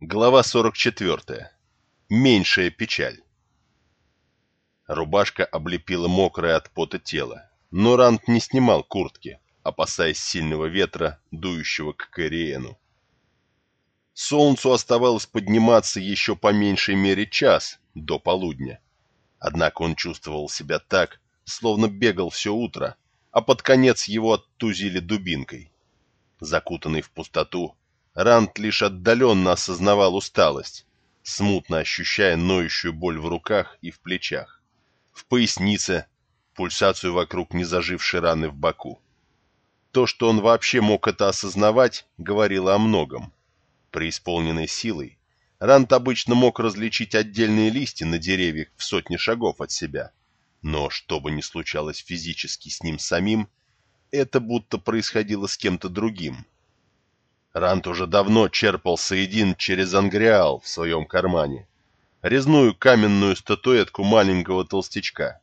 Глава 44. Меньшая печаль. Рубашка облепила мокрое от пота тело, но Рант не снимал куртки, опасаясь сильного ветра, дующего к Кориену. Солнцу оставалось подниматься еще по меньшей мере час до полудня. Однако он чувствовал себя так, словно бегал все утро, а под конец его оттузили дубинкой. Закутанный в пустоту, Рант лишь отдаленно осознавал усталость, смутно ощущая ноющую боль в руках и в плечах, в пояснице, пульсацию вокруг незажившей раны в боку. То, что он вообще мог это осознавать, говорило о многом. Преисполненной силой, Рант обычно мог различить отдельные листья на деревьях в сотни шагов от себя, но что бы ни случалось физически с ним самим, это будто происходило с кем-то другим. Рант уже давно черпал Саидин через ангриал в своем кармане, резную каменную статуэтку маленького толстячка.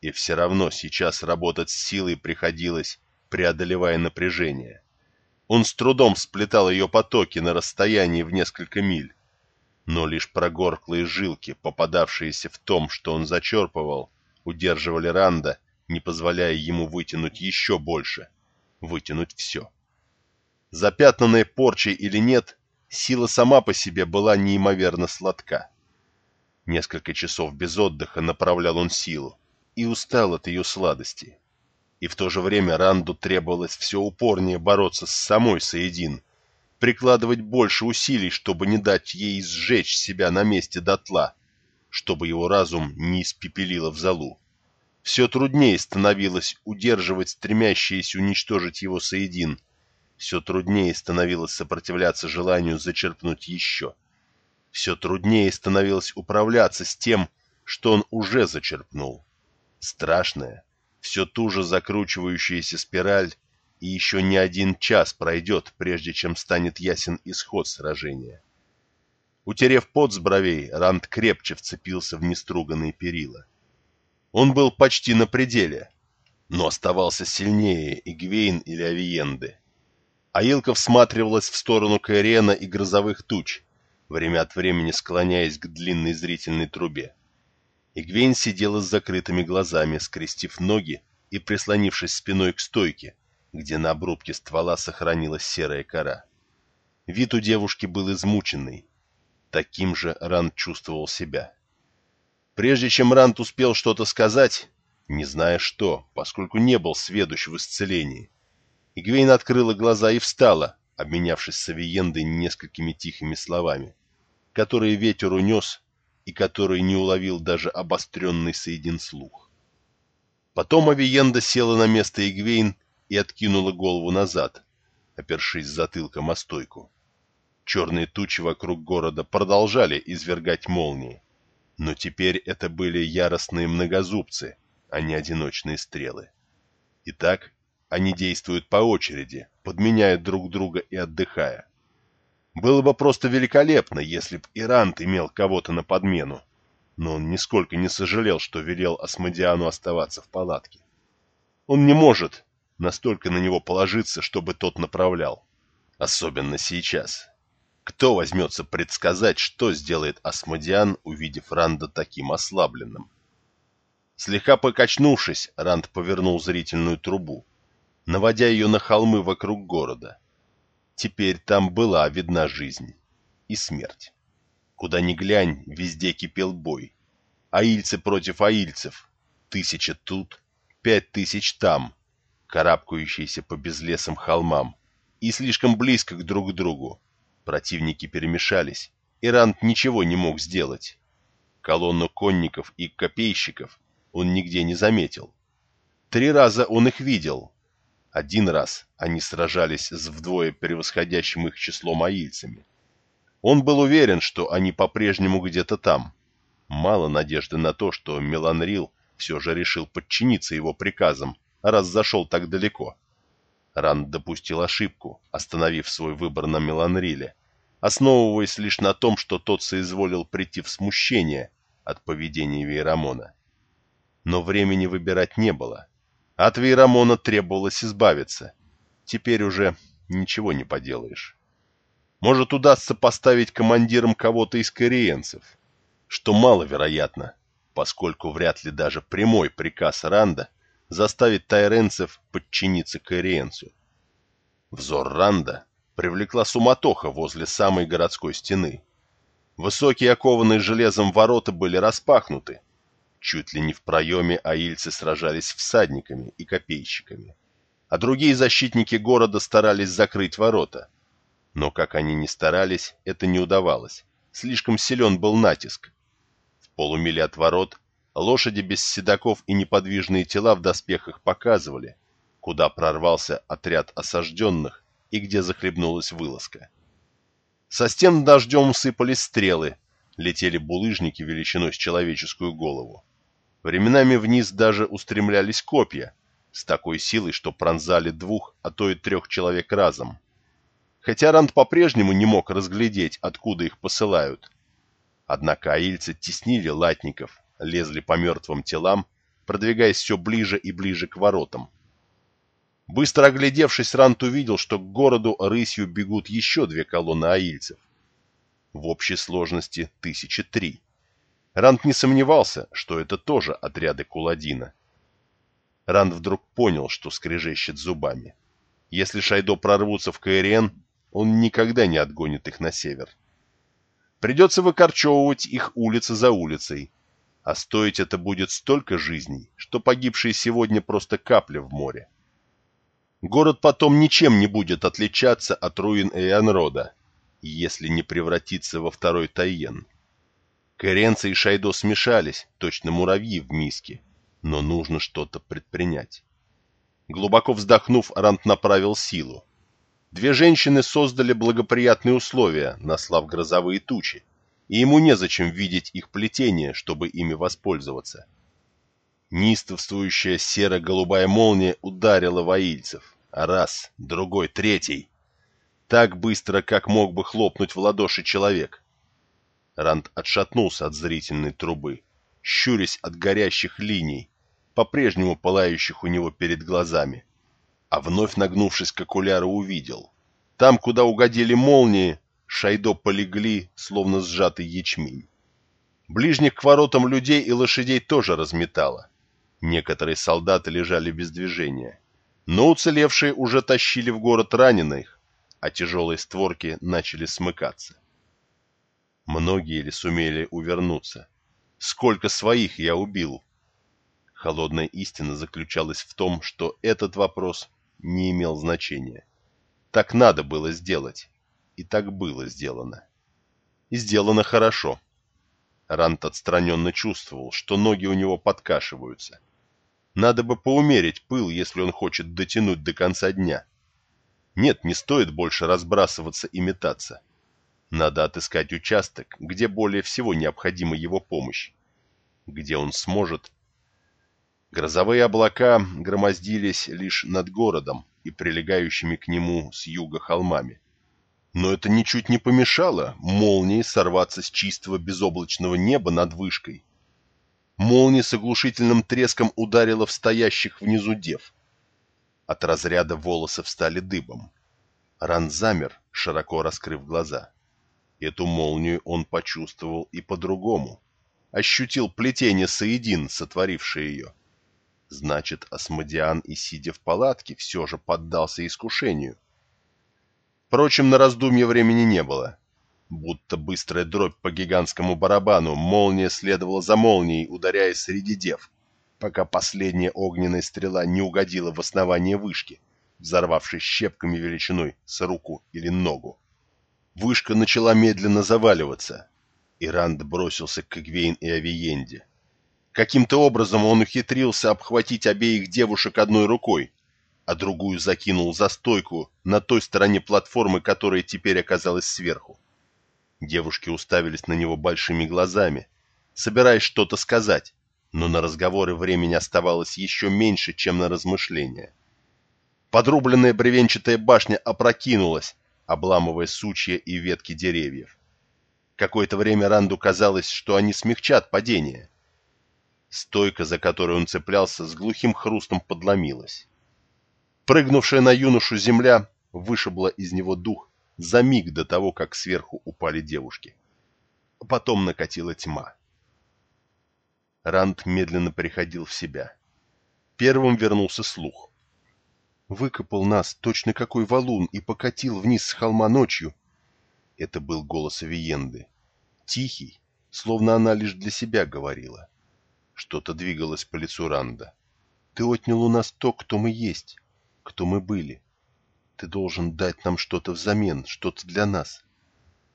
И все равно сейчас работать с силой приходилось, преодолевая напряжение. Он с трудом сплетал ее потоки на расстоянии в несколько миль, но лишь прогорклые жилки, попадавшиеся в том, что он зачерпывал, удерживали Ранда, не позволяя ему вытянуть еще больше, вытянуть все. Запятнанная порчей или нет, сила сама по себе была неимоверно сладка. Несколько часов без отдыха направлял он силу и устал от ее сладости. И в то же время Ранду требовалось все упорнее бороться с самой Саедин, прикладывать больше усилий, чтобы не дать ей сжечь себя на месте дотла, чтобы его разум не испепелило в залу. Все труднее становилось удерживать стремящиеся уничтожить его Саедин, все труднее становилось сопротивляться желанию зачерпнуть еще. Все труднее становилось управляться с тем, что он уже зачерпнул. Страшная, все туже закручивающаяся спираль, и еще не один час пройдет, прежде чем станет ясен исход сражения. Утерев пот с бровей, Ранд крепче вцепился в неструганные перила. Он был почти на пределе, но оставался сильнее Игвейн или Авиенды. Аилка всматривалась в сторону Каирена и грозовых туч, время от времени склоняясь к длинной зрительной трубе. Игвейн сидела с закрытыми глазами, скрестив ноги и прислонившись спиной к стойке, где на обрубке ствола сохранилась серая кора. Вид у девушки был измученный. Таким же Ранд чувствовал себя. Прежде чем Ранд успел что-то сказать, не зная что, поскольку не был сведущ в исцелении, Игвейн открыла глаза и встала, обменявшись с Авиендой несколькими тихими словами, которые ветер унес и которые не уловил даже обостренный соедин слух. Потом Авиенда села на место Игвейн и откинула голову назад, опершись затылком о стойку. Черные тучи вокруг города продолжали извергать молнии, но теперь это были яростные многозубцы, а не одиночные стрелы. Итак, они действуют по очереди, подменяют друг друга и отдыхая. Было бы просто великолепно, если б Ирант имел кого-то на подмену, но он нисколько не сожалел, что велел Асмодиану оставаться в палатке. Он не может настолько на него положиться, чтобы тот направлял. Особенно сейчас. Кто возьмется предсказать, что сделает Асмодиан, увидев Ранда таким ослабленным? Слегка покачнувшись, Ранд повернул зрительную трубу наводя ее на холмы вокруг города. Теперь там была видна жизнь и смерть. Куда ни глянь, везде кипел бой. Аильцы против аильцев. Тысяча тут, пять тысяч там, карабкающиеся по безлесым холмам. И слишком близко к друг другу. Противники перемешались, и Рант ничего не мог сделать. Колонну конников и копейщиков он нигде не заметил. Три раза он их видел, один раз они сражались с вдвое превосходящим их числом аильцами. Он был уверен, что они по-прежнему где-то там. Мало надежды на то, что Меланрил все же решил подчиниться его приказам, раз зашел так далеко. Ранд допустил ошибку, остановив свой выбор на Меланриле, основываясь лишь на том, что тот соизволил прийти в смущение от поведения Вейрамона. Но времени выбирать не было. От Вейрамона требовалось избавиться. Теперь уже ничего не поделаешь. Может, удастся поставить командиром кого-то из кориенцев, что маловероятно, поскольку вряд ли даже прямой приказ Ранда заставит тайренцев подчиниться кориенцу. Взор Ранда привлекла суматоха возле самой городской стены. Высокие окованные железом ворота были распахнуты. Чуть ли не в проеме аильцы сражались всадниками и копейщиками. А другие защитники города старались закрыть ворота. Но как они ни старались, это не удавалось. Слишком силен был натиск. В полумиле от ворот лошади без седаков и неподвижные тела в доспехах показывали, куда прорвался отряд осажденных и где захлебнулась вылазка. Со стен дождем сыпались стрелы, летели булыжники величиной с человеческую голову. Временами вниз даже устремлялись копья, с такой силой, что пронзали двух, а то и трех человек разом. Хотя Ранд по-прежнему не мог разглядеть, откуда их посылают. Однако аильцы теснили латников, лезли по мертвым телам, продвигаясь все ближе и ближе к воротам. Быстро оглядевшись, Рант увидел, что к городу рысью бегут еще две колонны аильцев. В общей сложности тысячи три. Рант не сомневался, что это тоже отряды Куладина. Ранд вдруг понял, что скрежещет зубами. Если Шайдо прорвутся в КРН, он никогда не отгонит их на север. Придется выкорчевывать их улица за улицей, а стоить это будет столько жизней, что погибшие сегодня просто капля в море. Город потом ничем не будет отличаться от руин Эйанрода, если не превратиться во второй Тайен. Керенца и Шайдо смешались, точно муравьи в миске, но нужно что-то предпринять. Глубоко вздохнув, Рант направил силу. Две женщины создали благоприятные условия, наслав грозовые тучи, и ему незачем видеть их плетение, чтобы ими воспользоваться. Неистовствующая серо-голубая молния ударила воильцев. Раз, другой, третий. Так быстро, как мог бы хлопнуть в ладоши человек. Ранд отшатнулся от зрительной трубы, щурясь от горящих линий, по-прежнему пылающих у него перед глазами. А вновь нагнувшись к окуляру, увидел. Там, куда угодили молнии, Шайдо полегли, словно сжатый ячмень. Ближних к воротам людей и лошадей тоже разметало. Некоторые солдаты лежали без движения но уцелевшие уже тащили в город раненых, а тяжелые створки начали смыкаться. Многие ли сумели увернуться? Сколько своих я убил? Холодная истина заключалась в том, что этот вопрос не имел значения. Так надо было сделать, и так было сделано. И сделано хорошо. Рант отстраненно чувствовал, что ноги у него подкашиваются. Надо бы поумерить пыл, если он хочет дотянуть до конца дня. Нет, не стоит больше разбрасываться и метаться. Надо отыскать участок, где более всего необходима его помощь. Где он сможет. Грозовые облака громоздились лишь над городом и прилегающими к нему с юга холмами. Но это ничуть не помешало молнии сорваться с чистого безоблачного неба над вышкой Молния с оглушительным треском ударила в стоящих внизу дев. От разряда волосы встали дыбом. Ран замер, широко раскрыв глаза. Эту молнию он почувствовал и по-другому. Ощутил плетение Саидин, сотворившее ее. Значит, Асмодиан и сидя в палатке, все же поддался искушению. Впрочем, на раздумье времени не было. Будто быстрая дробь по гигантскому барабану, молния следовала за молнией, ударяясь среди дев, пока последняя огненная стрела не угодила в основание вышки, взорвавшись щепками величиной с руку или ногу. Вышка начала медленно заваливаться, и Ранд бросился к Игвейн и Авиенде. Каким-то образом он ухитрился обхватить обеих девушек одной рукой, а другую закинул за стойку на той стороне платформы, которая теперь оказалась сверху. Девушки уставились на него большими глазами, собираясь что-то сказать, но на разговоры времени оставалось еще меньше, чем на размышления. Подрубленная бревенчатая башня опрокинулась, обламывая сучья и ветки деревьев. Какое-то время Ранду казалось, что они смягчат падение. Стойка, за которой он цеплялся, с глухим хрустом подломилась. Прыгнувшая на юношу земля вышибла из него дух за миг до того, как сверху упали девушки. Потом накатила тьма. Ранд медленно приходил в себя. Первым вернулся слух. Выкопал нас точно какой валун и покатил вниз с холма ночью. Это был голос Авиенды. Тихий, словно она лишь для себя говорила. Что-то двигалось по лицу Ранда. Ты отнял у нас то, кто мы есть, кто мы были. Ты должен дать нам что-то взамен, что-то для нас.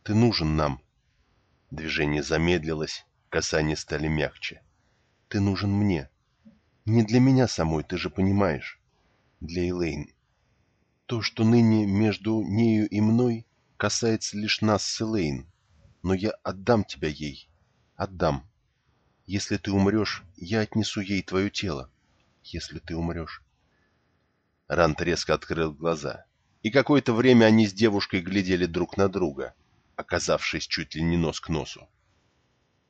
Ты нужен нам. Движение замедлилось, касания стали мягче. Ты нужен мне. Не для меня самой, ты же понимаешь. Для Элейн. То, что ныне между нею и мной, касается лишь нас с Элейн. Но я отдам тебя ей. Отдам. Если ты умрешь, я отнесу ей твое тело. Если ты умрешь. Рант резко открыл глаза. И какое-то время они с девушкой глядели друг на друга, оказавшись чуть ли не нос к носу.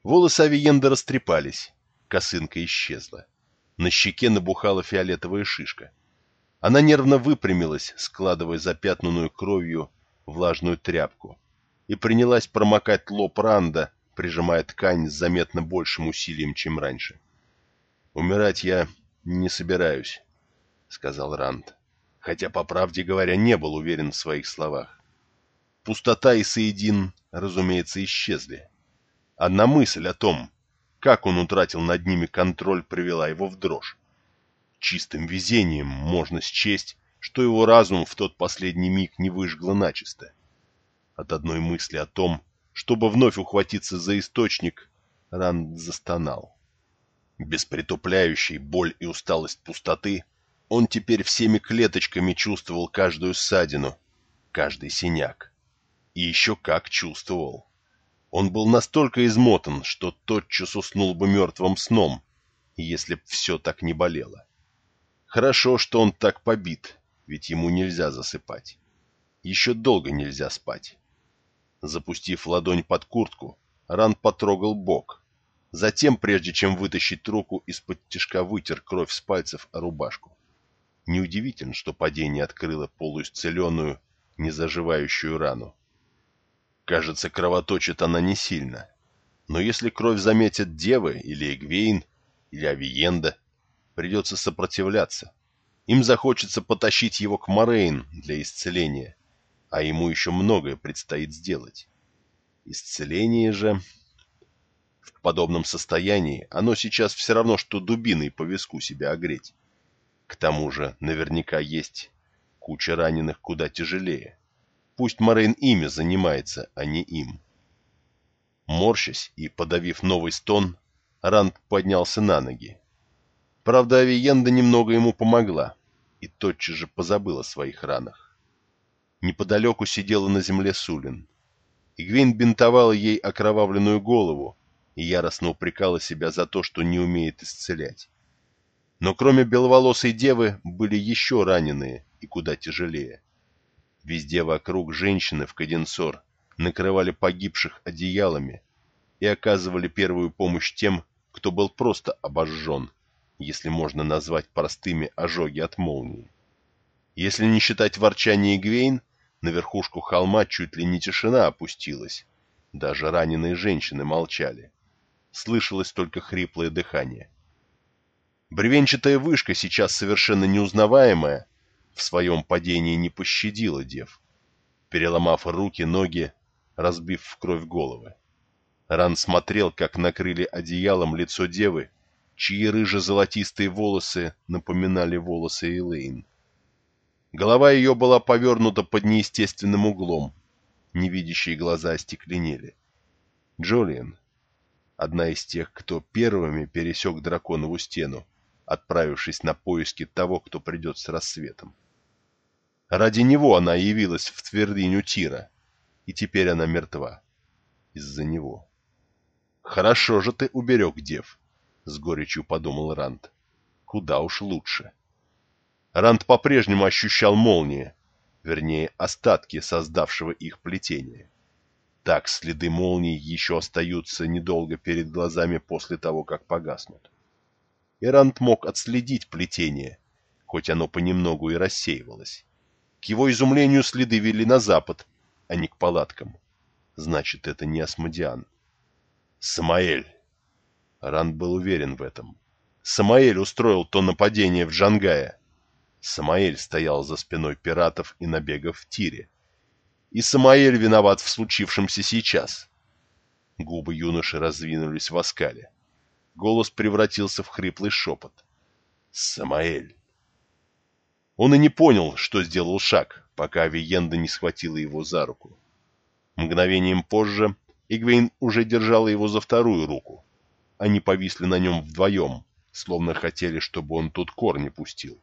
Волосы Авиенда растрепались, косынка исчезла. На щеке набухала фиолетовая шишка. Она нервно выпрямилась, складывая запятнанную кровью влажную тряпку, и принялась промокать лоб Ранда, прижимая ткань с заметно большим усилием, чем раньше. «Умирать я не собираюсь», — сказал Ранд, хотя, по правде говоря, не был уверен в своих словах. Пустота и Саидин, разумеется, исчезли. Одна мысль о том, как он утратил над ними контроль, привела его в дрожь. Чистым везением можно счесть, что его разум в тот последний миг не выжгло начисто. От одной мысли о том, чтобы вновь ухватиться за источник, Ранд застонал. Без притупляющей боль и усталость пустоты, он теперь всеми клеточками чувствовал каждую ссадину, каждый синяк. И еще как чувствовал. Он был настолько измотан, что тотчас уснул бы мертвым сном, если б все так не болело. Хорошо, что он так побит, ведь ему нельзя засыпать. Еще долго нельзя спать. Запустив ладонь под куртку, Ран потрогал бок. Затем, прежде чем вытащить руку, из-под тишка вытер кровь с пальцев о рубашку. Неудивительно, что падение открыло полуисцеленную, незаживающую рану. Кажется, кровоточит она не сильно. Но если кровь заметят девы или Эгвейн, или Авиенда, придется сопротивляться. Им захочется потащить его к Морейн для исцеления, а ему еще многое предстоит сделать. Исцеление же... В подобном состоянии оно сейчас все равно, что дубиной по виску себя огреть. К тому же наверняка есть куча раненых куда тяжелее. Пусть Морейн ими занимается, а не им. Морщась и подавив новый стон, Ранд поднялся на ноги. Правда, Авиенда немного ему помогла и тотчас же позабыла о своих ранах. Неподалеку сидела на земле Сулин. Игвейн бинтовала ей окровавленную голову и яростно упрекала себя за то, что не умеет исцелять. Но кроме беловолосой девы были еще раненые и куда тяжелее. Везде вокруг женщины в Каденсор накрывали погибших одеялами и оказывали первую помощь тем, кто был просто обожжен, если можно назвать простыми ожоги от молнии. Если не считать ворчания Гвейн, на верхушку холма чуть ли не тишина опустилась. Даже раненые женщины молчали. Слышалось только хриплое дыхание. Бревенчатая вышка, сейчас совершенно неузнаваемая, в своем падении не пощадила дев, переломав руки, ноги, разбив в кровь головы. Ран смотрел, как накрыли одеялом лицо девы, чьи рыже-золотистые волосы напоминали волосы Элейн. Голова ее была повернута под неестественным углом, невидящие глаза остекленели. Джолиан, одна из тех, кто первыми пересек драконову стену, отправившись на поиски того, кто придет с рассветом. Ради него она явилась в твердыню Тира, и теперь она мертва. Из-за него. «Хорошо же ты уберег дев», — с горечью подумал Ранд. «Куда уж лучше». Ранд по-прежнему ощущал молнии, вернее, остатки создавшего их плетения. Так следы молний еще остаются недолго перед глазами после того, как погаснут. И Ранд мог отследить плетение, хоть оно понемногу и рассеивалось. К его изумлению следы вели на запад, а не к палаткам. Значит, это не Асмодиан. Самаэль! Ранд был уверен в этом. Самаэль устроил то нападение в Джангае. Самаэль стоял за спиной пиратов и набегов в тире. И Самаэль виноват в случившемся сейчас. Губы юноши раздвинулись в оскале. Голос превратился в хриплый шепот. «Самаэль!» Он и не понял, что сделал шаг, пока Авиенда не схватила его за руку. Мгновением позже Игвейн уже держала его за вторую руку. Они повисли на нем вдвоем, словно хотели, чтобы он тут корни пустил.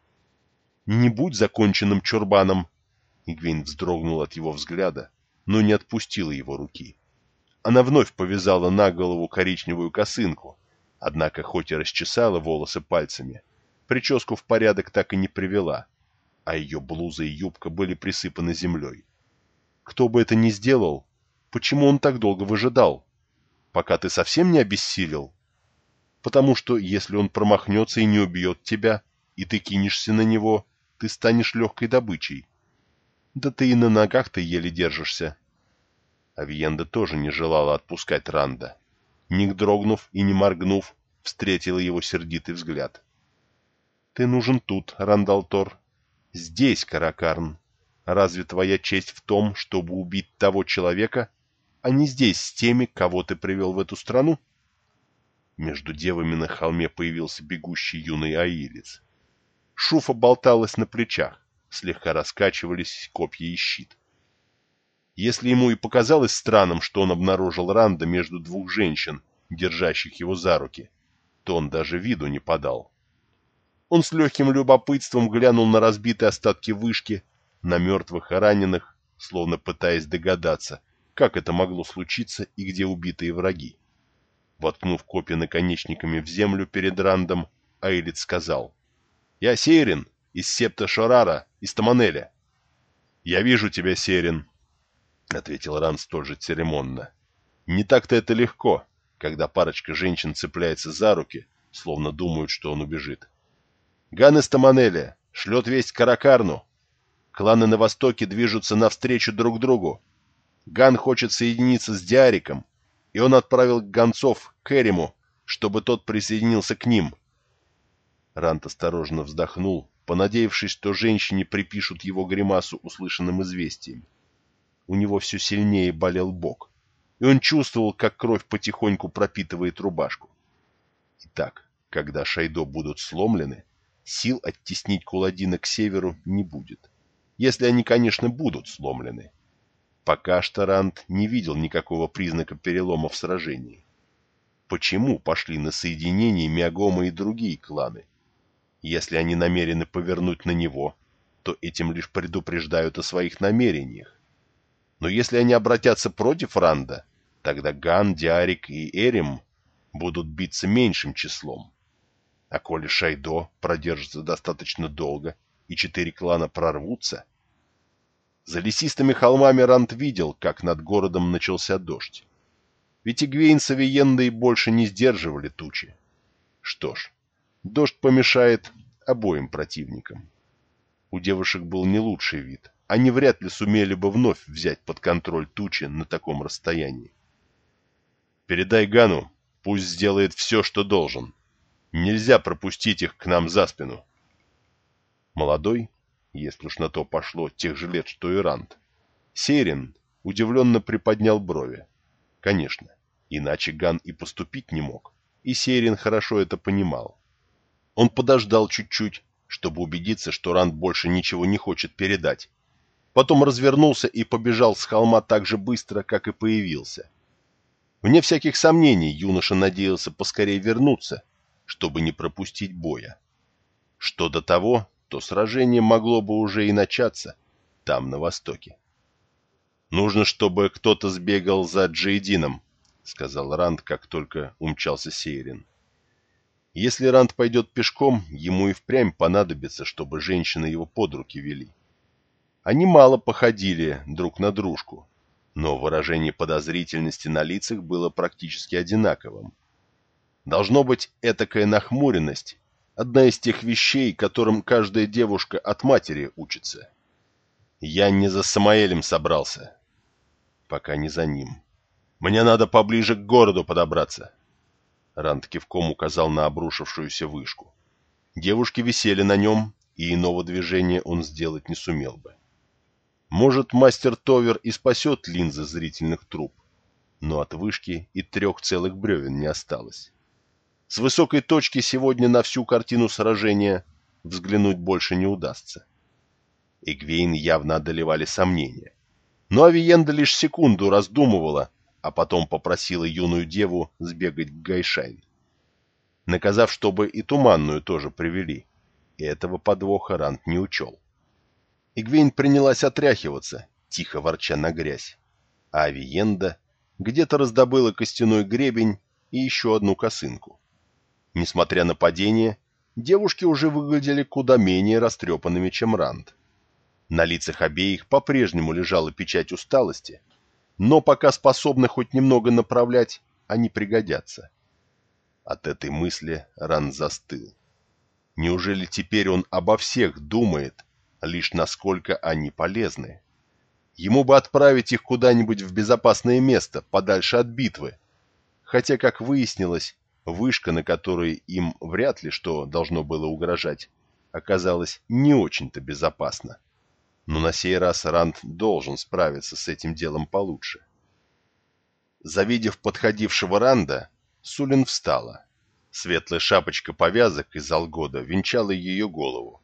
«Не будь законченным чурбаном!» Игвейн вздрогнул от его взгляда, но не отпустила его руки. Она вновь повязала на голову коричневую косынку, однако хоть и расчесала волосы пальцами, прическу в порядок так и не привела, а ее блуза и юбка были присыпаны землей. Кто бы это ни сделал, почему он так долго выжидал? Пока ты совсем не обессилел? Потому что, если он промахнется и не убьет тебя, и ты кинешься на него, ты станешь легкой добычей. Да ты и на ногах-то еле держишься. Авиенда тоже не желала отпускать Ранда. Не дрогнув и не моргнув, встретила его сердитый взгляд. «Ты нужен тут, Рандалтор. Здесь, Каракарн. Разве твоя честь в том, чтобы убить того человека, а не здесь с теми, кого ты привел в эту страну?» Между девами на холме появился бегущий юный аилец. Шуфа болталась на плечах, слегка раскачивались копья и щит. Если ему и показалось странным, что он обнаружил Ранда между двух женщин, держащих его за руки, то он даже виду не подал. Он с легким любопытством глянул на разбитые остатки вышки, на мертвых и раненых, словно пытаясь догадаться, как это могло случиться и где убитые враги. Воткнув копья наконечниками в землю перед Рандом, Аэлит сказал, «Я Сейрин, из септа Шорара, из Таманеля». «Я вижу тебя, Сейрин», — ответил Ран столь же церемонно. «Не так-то это легко, когда парочка женщин цепляется за руки, словно думают, что он убежит. Ган из Таманеля шлет весть Каракарну. Кланы на востоке движутся навстречу друг другу. Ган хочет соединиться с Диариком, и он отправил гонцов к Эриму, чтобы тот присоединился к ним». Рант осторожно вздохнул, понадеявшись, что женщине припишут его гримасу услышанным известием у него все сильнее болел бок, и он чувствовал, как кровь потихоньку пропитывает рубашку. Итак, когда Шайдо будут сломлены, сил оттеснить Куладина к северу не будет. Если они, конечно, будут сломлены. Пока Штарант не видел никакого признака перелома в сражении. Почему пошли на соединение Миагома и другие кланы? Если они намерены повернуть на него, то этим лишь предупреждают о своих намерениях. Но если они обратятся против Ранда, тогда Ган, Диарик и Эрим будут биться меньшим числом. А коли Шайдо продержится достаточно долго и четыре клана прорвутся... За лесистыми холмами Ранд видел, как над городом начался дождь. Ведь Игвейн с больше не сдерживали тучи. Что ж, дождь помешает обоим противникам. У девушек был не лучший вид они вряд ли сумели бы вновь взять под контроль тучи на таком расстоянии. «Передай Гану, пусть сделает все, что должен. Нельзя пропустить их к нам за спину». Молодой, если уж на то пошло, тех же лет, что и Рант, Серин удивленно приподнял брови. Конечно, иначе Ган и поступить не мог, и Серин хорошо это понимал. Он подождал чуть-чуть, чтобы убедиться, что Ранд больше ничего не хочет передать, потом развернулся и побежал с холма так же быстро, как и появился. Вне всяких сомнений юноша надеялся поскорее вернуться, чтобы не пропустить боя. Что до того, то сражение могло бы уже и начаться там, на востоке. «Нужно, чтобы кто-то сбегал за Джейдином», — сказал Ранд, как только умчался Сейрин. «Если Ранд пойдет пешком, ему и впрямь понадобится, чтобы женщины его под руки вели. Они мало походили друг на дружку, но выражение подозрительности на лицах было практически одинаковым. Должно быть, этакая нахмуренность – одна из тех вещей, которым каждая девушка от матери учится. «Я не за Самаэлем собрался», пока не за ним. Мне надо поближе к городу подобраться. Ранд кивком указал на обрушившуюся вышку. Девушки висели на нем, и иного движения он сделать не сумел бы. Может, мастер Товер и спасет линзы зрительных труб, но от вышки и трех целых бревен не осталось. С высокой точки сегодня на всю картину сражения взглянуть больше не удастся. Эгвейн явно одолевали сомнения. Но Авиенда лишь секунду раздумывала, а потом попросила юную деву сбегать к Гайшайн. Наказав, чтобы и Туманную тоже привели. И этого подвоха Рант не учел. Игвейн принялась отряхиваться, тихо ворча на грязь. А Авиенда где-то раздобыла костяной гребень и еще одну косынку. Несмотря на падение, девушки уже выглядели куда менее растрепанными, чем Ранд. На лицах обеих по-прежнему лежала печать усталости, но пока способны хоть немного направлять, они пригодятся. От этой мысли Ранд застыл. Неужели теперь он обо всех думает, лишь насколько они полезны? Ему бы отправить их куда-нибудь в безопасное место, подальше от битвы. Хотя, как выяснилось, Вышка, на которой им вряд ли что должно было угрожать, оказалась не очень-то безопасна. Но на сей раз Ранд должен справиться с этим делом получше. Завидев подходившего Ранда, Сулин встала. Светлая шапочка повязок из алгода венчала ее голову,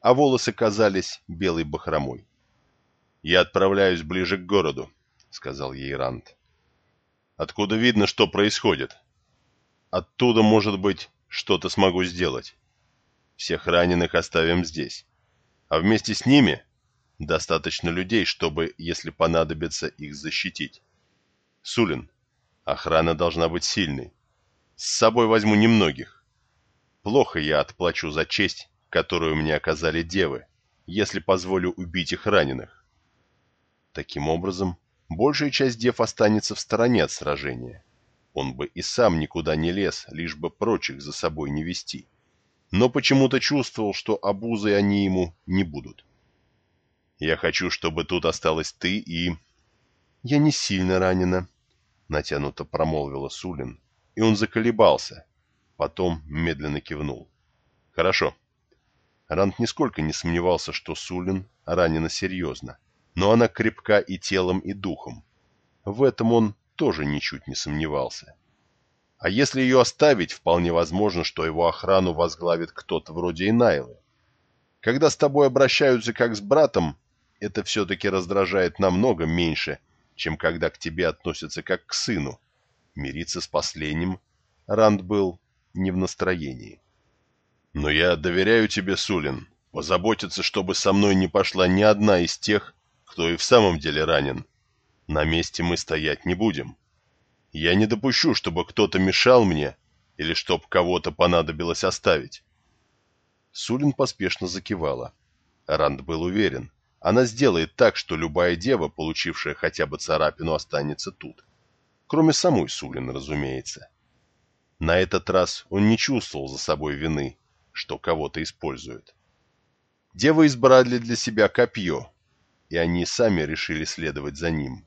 а волосы казались белой бахромой. «Я отправляюсь ближе к городу», — сказал ей Ранд. «Откуда видно, что происходит?» Оттуда, может быть, что-то смогу сделать. Всех раненых оставим здесь. А вместе с ними достаточно людей, чтобы, если понадобится, их защитить. Сулин, охрана должна быть сильной. С собой возьму немногих. Плохо я отплачу за честь, которую мне оказали девы, если позволю убить их раненых. Таким образом, большая часть дев останется в стороне от сражения. Он бы и сам никуда не лез, лишь бы прочих за собой не вести. Но почему-то чувствовал, что обузой они ему не будут. «Я хочу, чтобы тут осталась ты и...» «Я не сильно ранена», — натянуто промолвила Сулин, и он заколебался. Потом медленно кивнул. «Хорошо». Рант нисколько не сомневался, что Сулин ранена серьезно, но она крепка и телом, и духом. В этом он тоже ничуть не сомневался. А если ее оставить, вполне возможно, что его охрану возглавит кто-то вроде Инайлы. Когда с тобой обращаются как с братом, это все-таки раздражает намного меньше, чем когда к тебе относятся как к сыну. Мириться с последним Ранд был не в настроении. «Но я доверяю тебе, Сулин, позаботиться, чтобы со мной не пошла ни одна из тех, кто и в самом деле ранен», на месте мы стоять не будем. Я не допущу, чтобы кто-то мешал мне или чтоб кого-то понадобилось оставить. Сулин поспешно закивала. Ранд был уверен. Она сделает так, что любая дева, получившая хотя бы царапину, останется тут. Кроме самой Сулин, разумеется. На этот раз он не чувствовал за собой вины, что кого-то используют. Девы избрали для себя копье, и они сами решили следовать за ним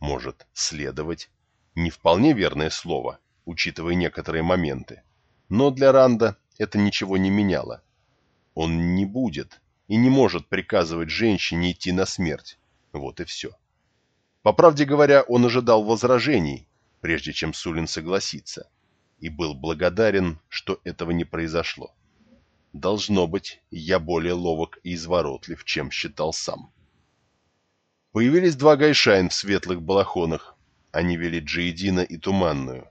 может следовать. Не вполне верное слово, учитывая некоторые моменты. Но для Ранда это ничего не меняло. Он не будет и не может приказывать женщине идти на смерть. Вот и все. По правде говоря, он ожидал возражений, прежде чем Сулин согласится, и был благодарен, что этого не произошло. Должно быть, я более ловок и изворотлив, чем считал сам. Появились два гайшайн в светлых балахонах. Они вели Джиедина и Туманную.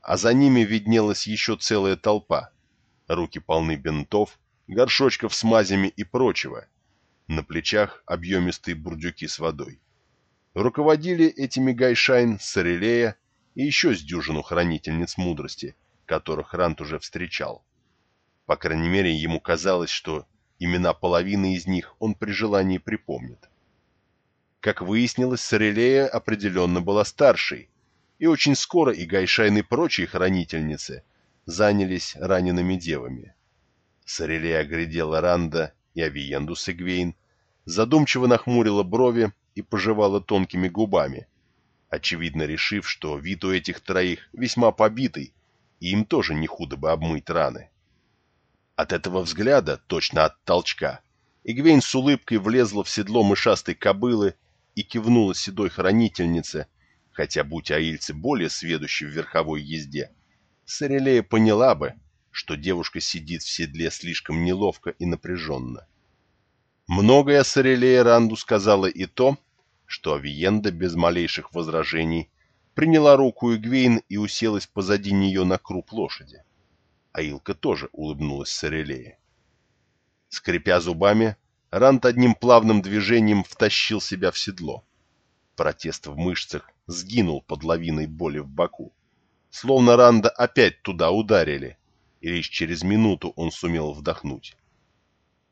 А за ними виднелась еще целая толпа. Руки полны бинтов, горшочков с мазями и прочего. На плечах объемистые бурдюки с водой. Руководили этими гайшайн Сорелея и еще с дюжину хранительниц мудрости, которых Ранд уже встречал. По крайней мере, ему казалось, что имена половины из них он при желании припомнит. Как выяснилось, Сорелея определенно была старшей, и очень скоро и Гайшайн и прочие хранительницы занялись ранеными девами. Сорелея оглядела Ранда и Авиенду с Эгвейн, задумчиво нахмурила брови и пожевала тонкими губами, очевидно решив, что вид у этих троих весьма побитый, и им тоже не худо бы обмыть раны. От этого взгляда, точно от толчка, Игвейн с улыбкой влезла в седло мышастой кобылы и кивнула седой хранительнице, хотя, будь аильцы более сведущи в верховой езде, Сорелея поняла бы, что девушка сидит в седле слишком неловко и напряженно. Многое Сорелея Ранду сказала и то, что Авиенда без малейших возражений приняла руку Игвейн и уселась позади нее на круп лошади. Аилка тоже улыбнулась Сорелее. Скрипя зубами, Рант одним плавным движением втащил себя в седло. Протест в мышцах сгинул под лавиной боли в боку. Словно Ранда опять туда ударили, и лишь через минуту он сумел вдохнуть.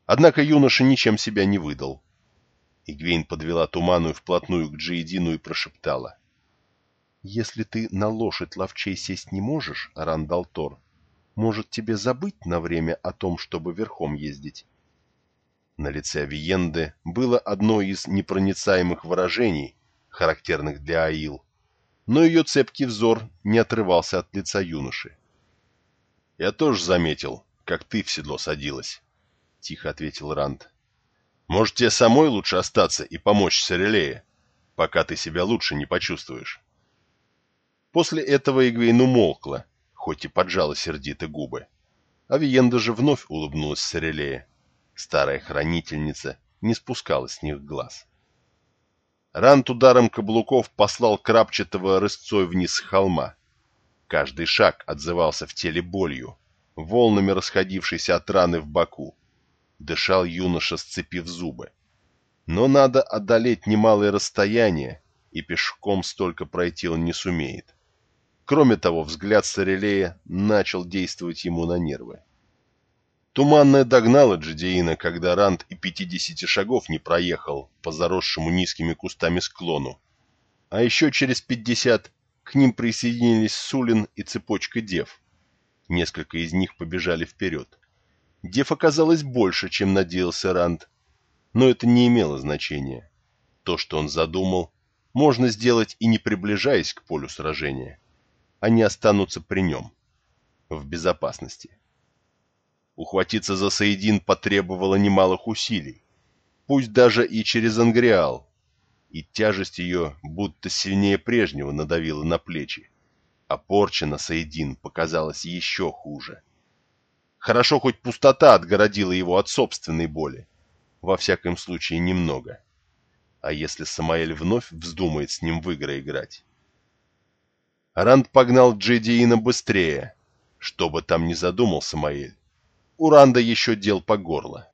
Однако юноша ничем себя не выдал. Игвейн подвела Туману вплотную к Джиедину и прошептала. «Если ты на лошадь ловчей сесть не можешь, Рандалтор, может, тебе забыть на время о том, чтобы верхом ездить?» На лице Авиенды было одно из непроницаемых выражений, характерных для Аил, но ее цепкий взор не отрывался от лица юноши. «Я тоже заметил, как ты в седло садилась», — тихо ответил Ранд. «Может, тебе самой лучше остаться и помочь Сорелее, пока ты себя лучше не почувствуешь?» После этого Игвейн умолкла, хоть и поджала сердито губы. Авиенда же вновь улыбнулась Сорелее. Старая хранительница не спускала с них глаз. Рант ударом каблуков послал крапчатого рысцой вниз с холма. Каждый шаг отзывался в теле болью, волнами расходившейся от раны в боку. Дышал юноша, сцепив зубы. Но надо одолеть немалое расстояние, и пешком столько пройти он не сумеет. Кроме того, взгляд Сорелея начал действовать ему на нервы. Туманная догнала Джедеина, когда Ранд и пятидесяти шагов не проехал по заросшему низкими кустами склону. А еще через пятьдесят к ним присоединились Сулин и цепочка дев. Несколько из них побежали вперед. Дев оказалось больше, чем надеялся Ранд, но это не имело значения. То, что он задумал, можно сделать и не приближаясь к полю сражения они останутся при нем, в безопасности. Ухватиться за Саидин потребовало немалых усилий, пусть даже и через Ангриал, и тяжесть ее будто сильнее прежнего надавила на плечи, а порча на Саидин показалась еще хуже. Хорошо, хоть пустота отгородила его от собственной боли, во всяком случае немного. А если Самаэль вновь вздумает с ним в игры играть? Ранд погнал Джедиина быстрее. Что бы там ни задумал Самаэль, у Ранда еще дел по горло.